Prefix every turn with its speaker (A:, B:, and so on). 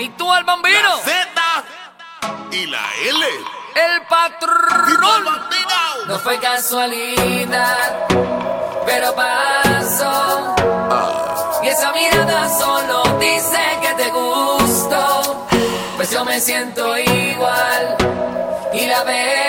A: Tito al bambino.
B: Z y la L.
A: El patrón.
C: No fue casualidad, pero pasó. Y esa mirada solo dice que te gusto. Pues yo me siento igual. Y la veo